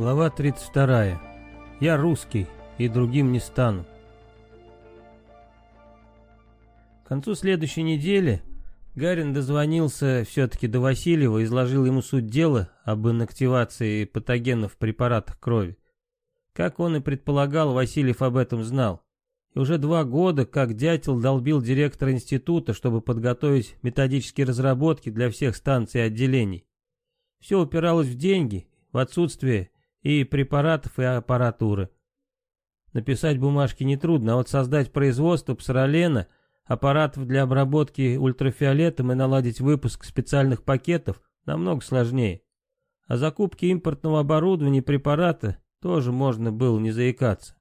Глава 32. Я русский и другим не стану. К концу следующей недели Гарин дозвонился все-таки до Васильева изложил ему суть дела об инактивации патогенов в препаратах крови. Как он и предполагал, Васильев об этом знал. И уже два года, как дятел долбил директора института, чтобы подготовить методические разработки для всех станций и отделений. Все упиралось в деньги, в отсутствие и препаратов, и аппаратуры. Написать бумажки нетрудно, а вот создать производство псоролена, аппаратов для обработки ультрафиолетом и наладить выпуск специальных пакетов намного сложнее. О закупке импортного оборудования и препарата тоже можно было не заикаться.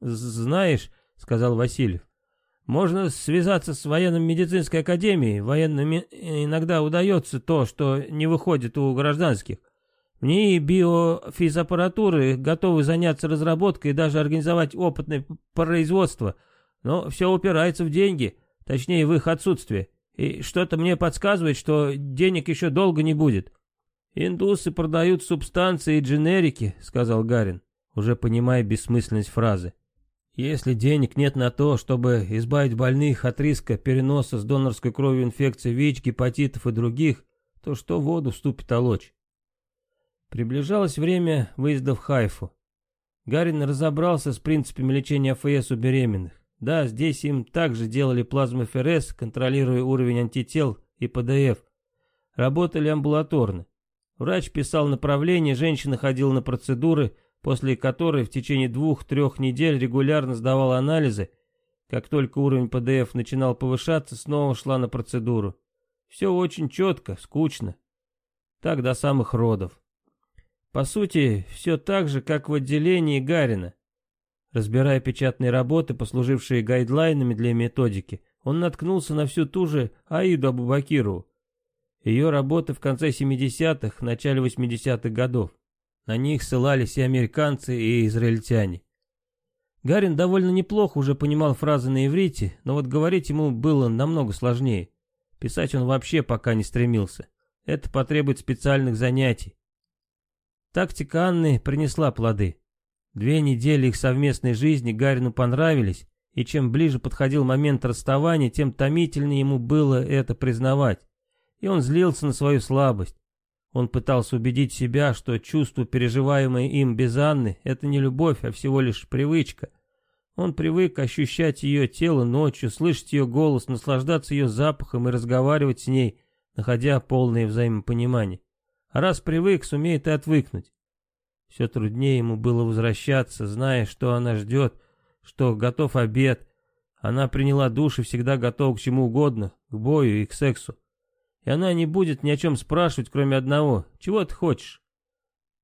«Знаешь», — сказал Васильев, — «можно связаться с военно-медицинской академией. Военным иногда удается то, что не выходит у гражданских. НИИ биофизаппаратуры готовы заняться разработкой и даже организовать опытное производство, но все упирается в деньги, точнее в их отсутствие. И что-то мне подсказывает, что денег еще долго не будет. «Индусы продают субстанции и дженерики», — сказал Гарин, уже понимая бессмысленность фразы. «Если денег нет на то, чтобы избавить больных от риска переноса с донорской кровью инфекций ВИЧ, гепатитов и других, то что воду вступит олочь? Приближалось время выезда в Хайфу. Гарин разобрался с принципами лечения АФС у беременных. Да, здесь им также делали плазмоферез, контролируя уровень антител и ПДФ. Работали амбулаторно. Врач писал направление, женщина ходила на процедуры, после которой в течение двух-трех недель регулярно сдавала анализы. Как только уровень ПДФ начинал повышаться, снова шла на процедуру. Все очень четко, скучно. Так до самых родов. По сути, все так же, как в отделении Гарина. Разбирая печатные работы, послужившие гайдлайнами для методики, он наткнулся на всю ту же Аиду Абубакирову. Ее работы в конце 70-х, начале 80-х годов. На них ссылались и американцы, и израильтяне. Гарин довольно неплохо уже понимал фразы на иврите, но вот говорить ему было намного сложнее. Писать он вообще пока не стремился. Это потребует специальных занятий. Тактика Анны принесла плоды. Две недели их совместной жизни Гарину понравились, и чем ближе подходил момент расставания, тем томительнее ему было это признавать. И он злился на свою слабость. Он пытался убедить себя, что чувство, переживаемое им без Анны, это не любовь, а всего лишь привычка. Он привык ощущать ее тело ночью, слышать ее голос, наслаждаться ее запахом и разговаривать с ней, находя полное взаимопонимание. Раз привык, сумеет и отвыкнуть. Все труднее ему было возвращаться, зная, что она ждет, что готов обед. Она приняла душ и всегда готова к чему угодно, к бою и к сексу. И она не будет ни о чем спрашивать, кроме одного «Чего ты хочешь?».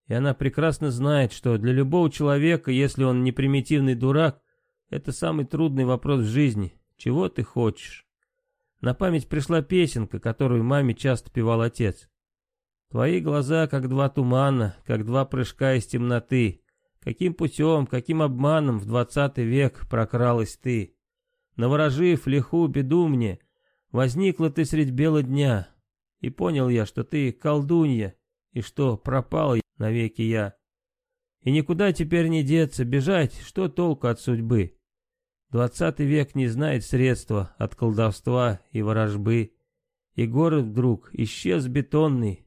И она прекрасно знает, что для любого человека, если он не примитивный дурак, это самый трудный вопрос в жизни «Чего ты хочешь?». На память пришла песенка, которую маме часто певал отец. Твои глаза, как два тумана, как два прыжка из темноты. Каким путем, каким обманом в двадцатый век прокралась ты? Наворожив лиху беду мне, возникла ты средь бела дня. И понял я, что ты колдунья, и что пропал навеки я. И никуда теперь не деться, бежать, что толку от судьбы? Двадцатый век не знает средства от колдовства и ворожбы. И город вдруг исчез бетонный,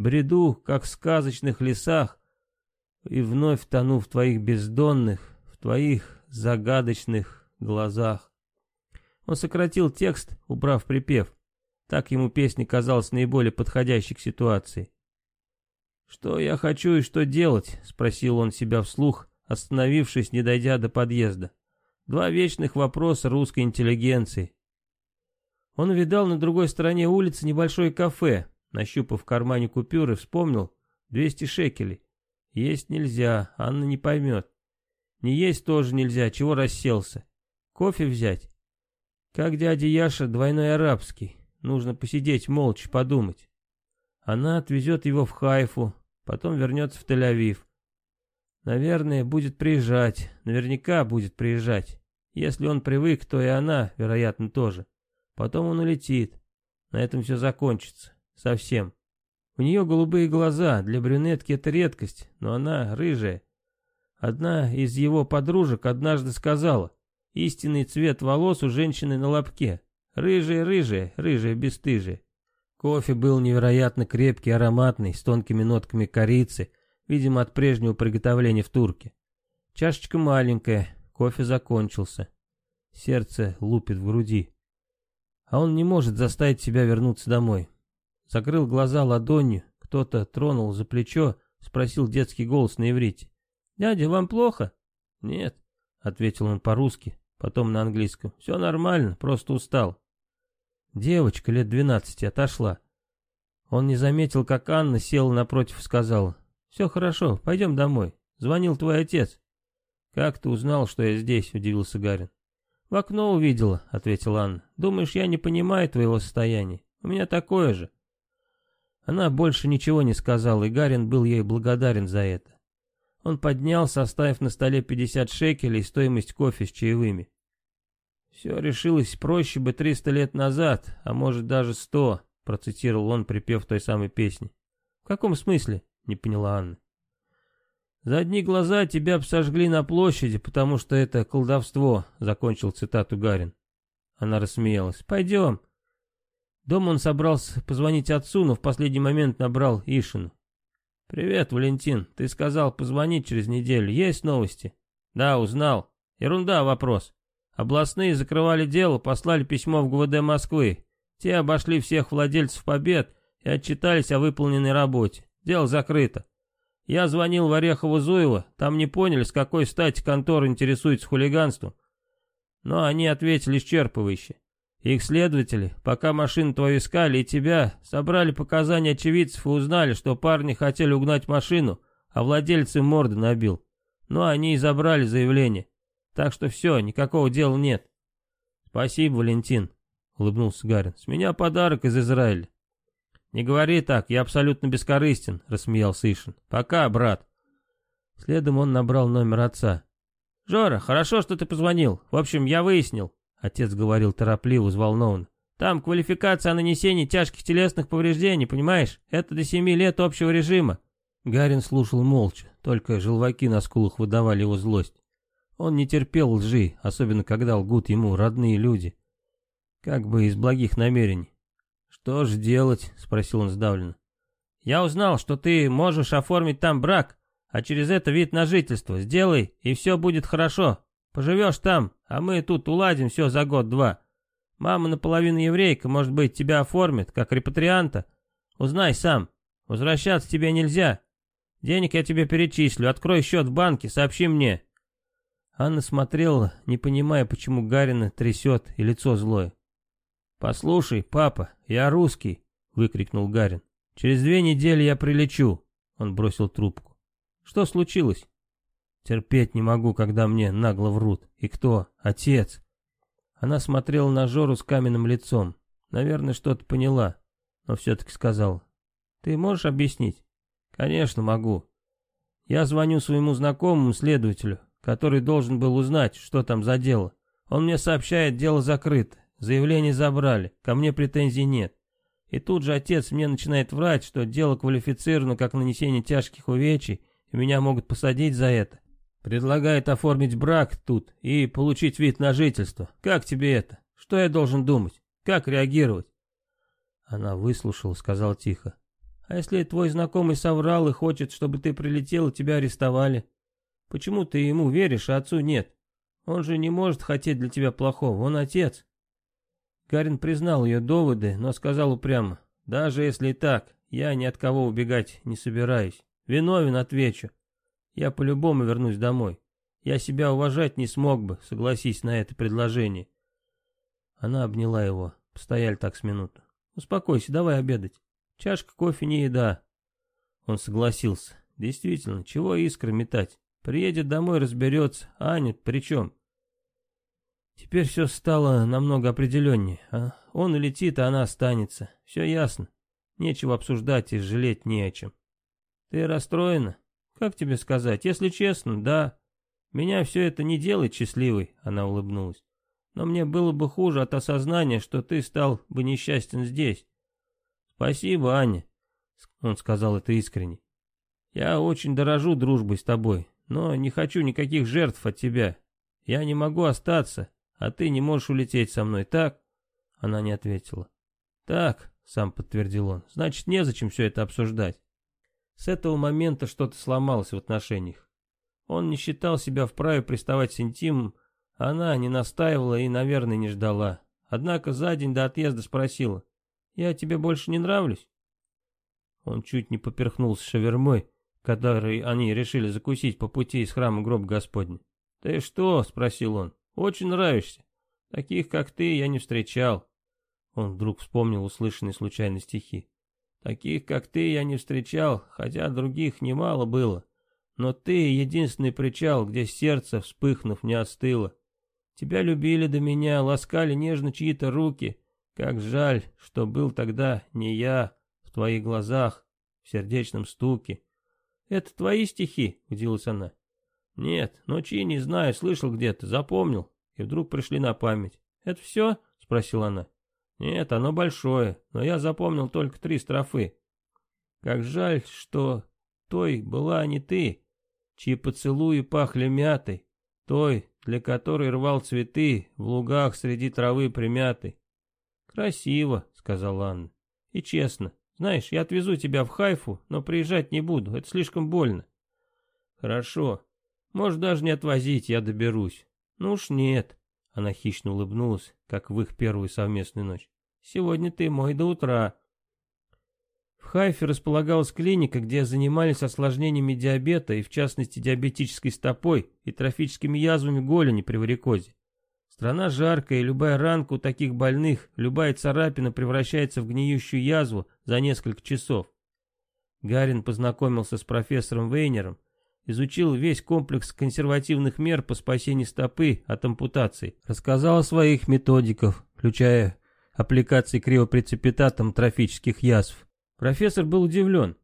бреду, как в сказочных лесах, и вновь тону в твоих бездонных, в твоих загадочных глазах. Он сократил текст, убрав припев. Так ему песня казалась наиболее подходящей к ситуации. «Что я хочу и что делать?» — спросил он себя вслух, остановившись, не дойдя до подъезда. Два вечных вопроса русской интеллигенции. Он видал на другой стороне улицы небольшое кафе, Нащупав в кармане купюры, вспомнил 200 шекелей. Есть нельзя, Анна не поймет. Не есть тоже нельзя, чего расселся. Кофе взять? Как дядя Яша двойной арабский. Нужно посидеть молча, подумать. Она отвезет его в Хайфу, потом вернется в Тель-Авив. Наверное, будет приезжать, наверняка будет приезжать. Если он привык, то и она, вероятно, тоже. Потом он улетит. На этом все закончится. Совсем. У нее голубые глаза, для брюнетки это редкость, но она рыжая. Одна из его подружек однажды сказала, истинный цвет волос у женщины на лобке. Рыжая-рыжая, рыжая бесстыжая. Кофе был невероятно крепкий, ароматный, с тонкими нотками корицы, видимо, от прежнего приготовления в турке. Чашечка маленькая, кофе закончился. Сердце лупит в груди. А он не может заставить себя вернуться домой. Закрыл глаза ладонью, кто-то тронул за плечо, спросил детский голос на иврите. «Дядя, вам плохо?» «Нет», — ответил он по-русски, потом на английском. «Все нормально, просто устал». Девочка лет двенадцати отошла. Он не заметил, как Анна села напротив и сказала. «Все хорошо, пойдем домой. Звонил твой отец». «Как ты узнал, что я здесь?» — удивился Гарин. «В окно увидела», — ответила Анна. «Думаешь, я не понимаю твоего состояния? У меня такое же». Она больше ничего не сказала, и Гарин был ей благодарен за это. Он поднялся, оставив на столе 50 шекелей стоимость кофе с чаевыми. «Все решилось проще бы 300 лет назад, а может даже 100», процитировал он, припев той самой песни. «В каком смысле?» — не поняла Анна. «За одни глаза тебя б сожгли на площади, потому что это колдовство», — закончил цитату Гарин. Она рассмеялась. «Пойдем». Дома он собрался позвонить отцу, но в последний момент набрал Ишину. «Привет, Валентин. Ты сказал позвонить через неделю. Есть новости?» «Да, узнал. Ерунда вопрос. Областные закрывали дело, послали письмо в ГУВД Москвы. Те обошли всех владельцев побед и отчитались о выполненной работе. Дело закрыто. Я звонил в Орехово-Зуево, там не поняли, с какой стати контора интересуется хулиганством. Но они ответили исчерпывающе. Их следователи, пока машину твою искали и тебя, собрали показания очевидцев и узнали, что парни хотели угнать машину, а владелец им морды набил. Но они и забрали заявление. Так что все, никакого дела нет. Спасибо, Валентин, улыбнулся Гарин. С меня подарок из Израиля. Не говори так, я абсолютно бескорыстен, рассмеялся Ишин. Пока, брат. Следом он набрал номер отца. Жора, хорошо, что ты позвонил. В общем, я выяснил. Отец говорил торопливо, взволнованно. Там квалификация о нанесении тяжких телесных повреждений, понимаешь? Это до семи лет общего режима. Гарин слушал молча, только желваки на скулах выдавали его злость. Он не терпел лжи, особенно когда лгут ему родные люди. Как бы из благих намерений. «Что ж делать?» — спросил он сдавленно. «Я узнал, что ты можешь оформить там брак, а через это вид на жительство. Сделай, и все будет хорошо. Поживешь там, а мы тут уладим все за год-два. Мама наполовину еврейка, может быть, тебя оформит, как репатрианта. Узнай сам. Возвращаться тебе нельзя. Денег я тебе перечислю. Открой счет в банке, сообщи мне». Анна смотрела, не понимая, почему Гарина трясет и лицо злое. «Послушай, папа, я русский», — выкрикнул Гарин. «Через две недели я прилечу», — он бросил трубку. «Что случилось?» Терпеть не могу, когда мне нагло врут. И кто? Отец. Она смотрела на Жору с каменным лицом. Наверное, что-то поняла, но все-таки сказала. Ты можешь объяснить? Конечно, могу. Я звоню своему знакомому следователю, который должен был узнать, что там за дело. Он мне сообщает, дело закрыто, заявление забрали, ко мне претензий нет. И тут же отец мне начинает врать, что дело квалифицировано как нанесение тяжких увечий, и меня могут посадить за это. Предлагает оформить брак тут и получить вид на жительство. Как тебе это? Что я должен думать? Как реагировать?» Она выслушала, сказал тихо. «А если твой знакомый соврал и хочет, чтобы ты прилетел и тебя арестовали? Почему ты ему веришь, а отцу нет? Он же не может хотеть для тебя плохого, он отец». Гарин признал ее доводы, но сказал упрямо. «Даже если так, я ни от кого убегать не собираюсь. Виновен, отвечу. Я по-любому вернусь домой. Я себя уважать не смог бы, согласись на это предложение. Она обняла его. Постояли так с минуту. Успокойся, давай обедать. Чашка кофе не еда. Он согласился. Действительно, чего искры метать? Приедет домой, разберется. Аня при чем? Теперь все стало намного определеннее. А? Он улетит, а она останется. Все ясно. Нечего обсуждать и жалеть не о чем. Ты расстроена? «Как тебе сказать? Если честно, да. Меня все это не делает счастливой», — она улыбнулась. «Но мне было бы хуже от осознания, что ты стал бы несчастен здесь». «Спасибо, Аня. Он сказал это искренне. «Я очень дорожу дружбой с тобой, но не хочу никаких жертв от тебя. Я не могу остаться, а ты не можешь улететь со мной, так?» Она не ответила. «Так», — сам подтвердил он, — «значит, незачем все это обсуждать». С этого момента что-то сломалось в отношениях. Он не считал себя вправе приставать с интимом, она не настаивала и, наверное, не ждала. Однако за день до отъезда спросила, «Я тебе больше не нравлюсь?» Он чуть не поперхнулся шавермой, который они решили закусить по пути из храма гроб Господня. «Ты что?» — спросил он. «Очень нравишься. Таких, как ты, я не встречал». Он вдруг вспомнил услышанные случайно стихи. «Таких, как ты, я не встречал, хотя других немало было. Но ты — единственный причал, где сердце, вспыхнув, не остыло. Тебя любили до меня, ласкали нежно чьи-то руки. Как жаль, что был тогда не я в твоих глазах, в сердечном стуке. «Это твои стихи?» — удивилась она. «Нет, но чьи не знаю, слышал где-то, запомнил, и вдруг пришли на память. Это все?» — спросила она. «Нет, оно большое, но я запомнил только три строфы. Как жаль, что той была не ты, чьи поцелуи пахли мятой, той, для которой рвал цветы в лугах среди травы примятой. «Красиво», — сказала Анна. «И честно, знаешь, я отвезу тебя в Хайфу, но приезжать не буду, это слишком больно. Хорошо. Может, даже не отвозить, я доберусь. Ну уж нет. Она хищно улыбнулась, как в их первую совместную ночь. Сегодня ты мой до утра. В Хайфе располагалась клиника, где занимались осложнениями диабета и в частности диабетической стопой и трофическими язвами голени при варикозе. Страна жаркая, и любая ранка у таких больных, любая царапина превращается в гниющую язву за несколько часов. Гарин познакомился с профессором Вейнером, изучил весь комплекс консервативных мер по спасению стопы от ампутации, рассказал о своих методиках, включая аппликации криопрецепитатом трофических язв. Профессор был удивлен.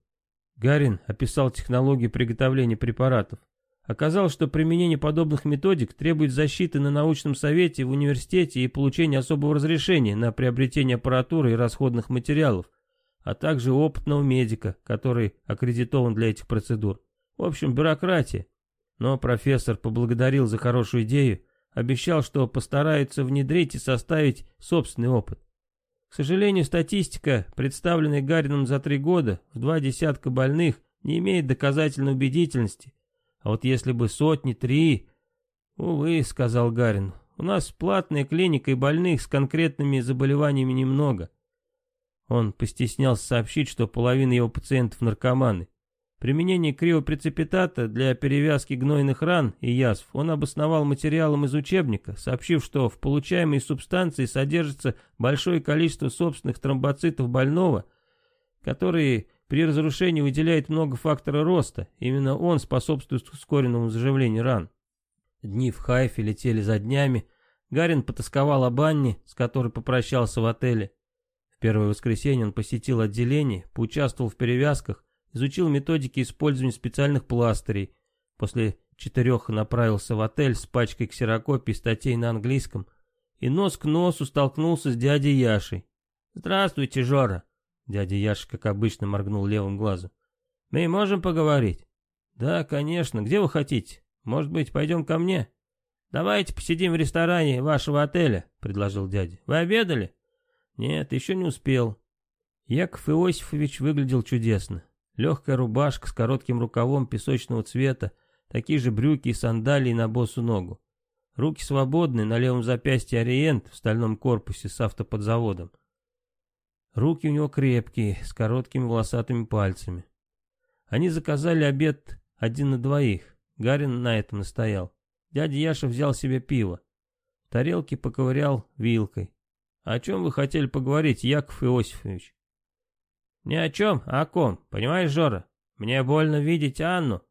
Гарин описал технологию приготовления препаратов. Оказалось, что применение подобных методик требует защиты на научном совете в университете и получения особого разрешения на приобретение аппаратуры и расходных материалов, а также опытного медика, который аккредитован для этих процедур. В общем, бюрократия. Но профессор поблагодарил за хорошую идею, обещал, что постарается внедрить и составить собственный опыт. К сожалению, статистика, представленная Гарином за три года, в два десятка больных, не имеет доказательной убедительности, а вот если бы сотни, три... Увы, сказал Гарин, у нас платная клиника и больных с конкретными заболеваниями немного. Он постеснялся сообщить, что половина его пациентов наркоманы. Применение криопрецепитата для перевязки гнойных ран и язв он обосновал материалом из учебника, сообщив, что в получаемой субстанции содержится большое количество собственных тромбоцитов больного, которые при разрушении выделяет много фактора роста. Именно он способствует ускоренному заживлению ран. Дни в Хайфе летели за днями. Гарин потасковал об Анне, с которой попрощался в отеле. В первое воскресенье он посетил отделение, поучаствовал в перевязках, изучил методики использования специальных пластырей. После четырех направился в отель с пачкой ксерокопий статей на английском и нос к носу столкнулся с дядей Яшей. «Здравствуйте, Жора!» Дядя Яша, как обычно, моргнул левым глазом. «Мы можем поговорить?» «Да, конечно. Где вы хотите? Может быть, пойдем ко мне?» «Давайте посидим в ресторане вашего отеля», — предложил дядя. «Вы обедали?» «Нет, еще не успел». Яков Иосифович выглядел чудесно. Легкая рубашка с коротким рукавом песочного цвета, такие же брюки и сандалии на босу ногу. Руки свободны, на левом запястье ориент в стальном корпусе с автоподзаводом. Руки у него крепкие, с короткими волосатыми пальцами. Они заказали обед один на двоих. Гарин на этом настоял. Дядя Яша взял себе пиво. В тарелке поковырял вилкой. «О чем вы хотели поговорить, Яков Иосифович?» «Ни о чем, а о ком. Понимаешь, Жора? Мне больно видеть Анну.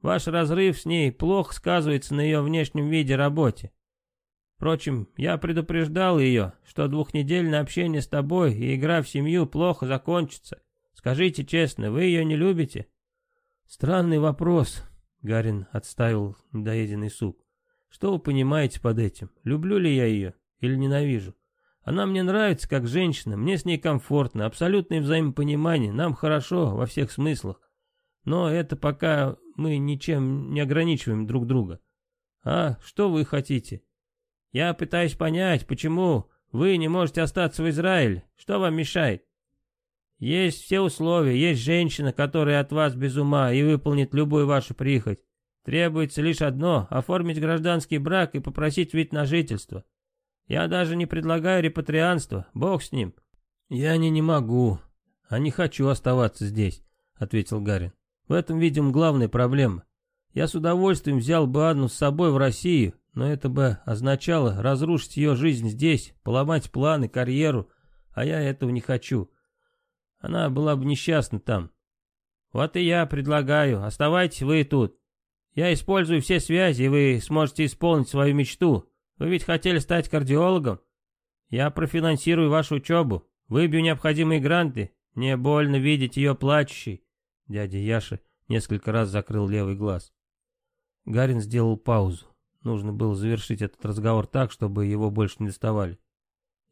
Ваш разрыв с ней плохо сказывается на ее внешнем виде работе. Впрочем, я предупреждал ее, что двухнедельное общение с тобой и игра в семью плохо закончится. Скажите честно, вы ее не любите?» «Странный вопрос», — Гарин отставил недоеденный суп. «Что вы понимаете под этим? Люблю ли я ее или ненавижу? Она мне нравится как женщина, мне с ней комфортно, абсолютное взаимопонимание, нам хорошо во всех смыслах. Но это пока мы ничем не ограничиваем друг друга. А что вы хотите? Я пытаюсь понять, почему вы не можете остаться в Израиле. Что вам мешает? Есть все условия, есть женщина, которая от вас без ума и выполнит любую вашу прихоть. Требуется лишь одно — оформить гражданский брак и попросить вид на жительство. Я даже не предлагаю репатрианство, бог с ним. Я не, не могу, а не хочу оставаться здесь, — ответил Гарин. В этом, видим, главная проблема. Я с удовольствием взял бы Анну с собой в Россию, но это бы означало разрушить ее жизнь здесь, поломать планы, карьеру, а я этого не хочу. Она была бы несчастна там. Вот и я предлагаю, оставайтесь вы тут. Я использую все связи, и вы сможете исполнить свою мечту. Вы ведь хотели стать кардиологом? Я профинансирую вашу учебу, выбью необходимые гранты. Мне больно видеть ее плачущей. Дядя Яша несколько раз закрыл левый глаз. Гарин сделал паузу. Нужно было завершить этот разговор так, чтобы его больше не доставали.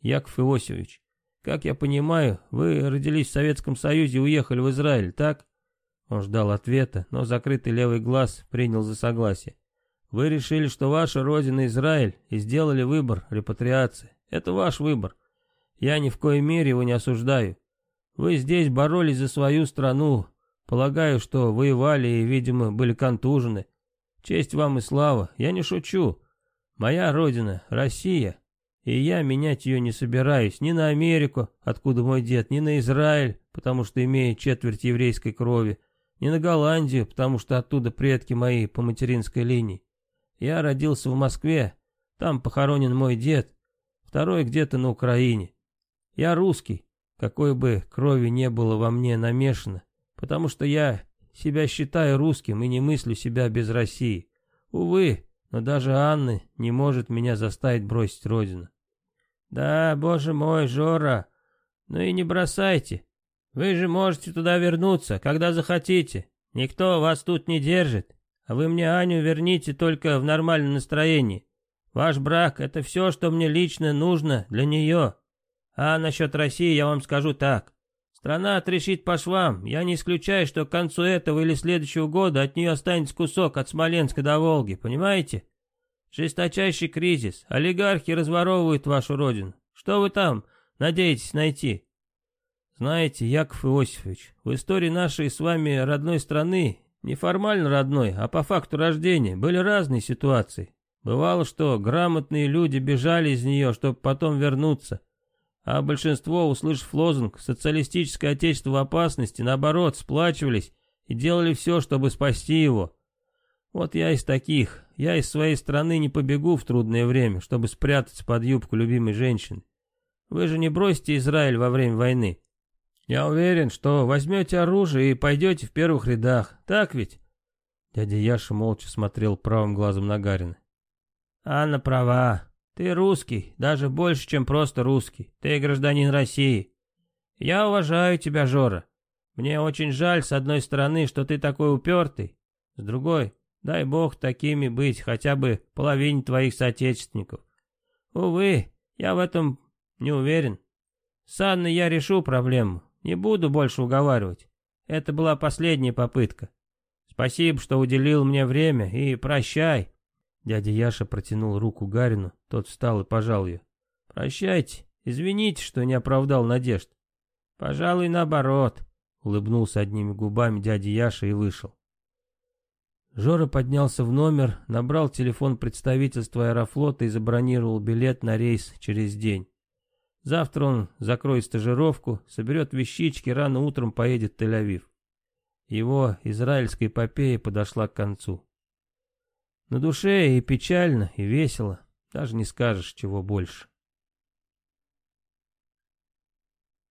Яков Иосифович, как я понимаю, вы родились в Советском Союзе и уехали в Израиль, так? Он ждал ответа, но закрытый левый глаз принял за согласие. Вы решили, что ваша родина Израиль, и сделали выбор репатриации. Это ваш выбор. Я ни в коей мере его не осуждаю. Вы здесь боролись за свою страну. Полагаю, что воевали и, видимо, были контужены. Честь вам и слава, я не шучу. Моя родина — Россия, и я менять ее не собираюсь ни на Америку, откуда мой дед, ни на Израиль, потому что имею четверть еврейской крови, ни на Голландию, потому что оттуда предки мои по материнской линии. Я родился в Москве, там похоронен мой дед, второй где-то на Украине. Я русский, какой бы крови не было во мне намешано, потому что я себя считаю русским и не мыслю себя без России. Увы, но даже Анна не может меня заставить бросить родину. Да, боже мой, Жора, ну и не бросайте. Вы же можете туда вернуться, когда захотите. Никто вас тут не держит. Вы мне Аню верните только в нормальном настроении. Ваш брак — это все, что мне лично нужно для нее. А насчет России я вам скажу так. Страна отрешит по швам. Я не исключаю, что к концу этого или следующего года от нее останется кусок от Смоленска до Волги, понимаете? Жесточайший кризис. Олигархи разворовывают вашу родину. Что вы там надеетесь найти? Знаете, Яков Иосифович, в истории нашей с вами родной страны, не формально родной, а по факту рождения, были разные ситуации. Бывало, что грамотные люди бежали из нее, чтобы потом вернуться а большинство, услышав лозунг «социалистическое отечество в опасности», наоборот, сплачивались и делали все, чтобы спасти его. Вот я из таких, я из своей страны не побегу в трудное время, чтобы спрятаться под юбку любимой женщины. Вы же не бросите Израиль во время войны. Я уверен, что возьмете оружие и пойдете в первых рядах, так ведь?» Дядя Яша молча смотрел правым глазом на Гарина. «Анна права. Ты русский, даже больше, чем просто русский. Ты гражданин России. Я уважаю тебя, Жора. Мне очень жаль, с одной стороны, что ты такой упертый. С другой, дай бог такими быть хотя бы половине твоих соотечественников. Увы, я в этом не уверен. С Анной я решу проблему. Не буду больше уговаривать. Это была последняя попытка. Спасибо, что уделил мне время, и прощай. Дядя Яша протянул руку Гарину, тот встал и пожал ее. «Прощайте, извините, что не оправдал надежд». «Пожалуй, наоборот», — улыбнулся одними губами дядя Яша и вышел. Жора поднялся в номер, набрал телефон представительства аэрофлота и забронировал билет на рейс через день. Завтра он закроет стажировку, соберет вещички, рано утром поедет в Тель-Авив. Его израильская эпопея подошла к концу. На душе и печально, и весело, даже не скажешь чего больше.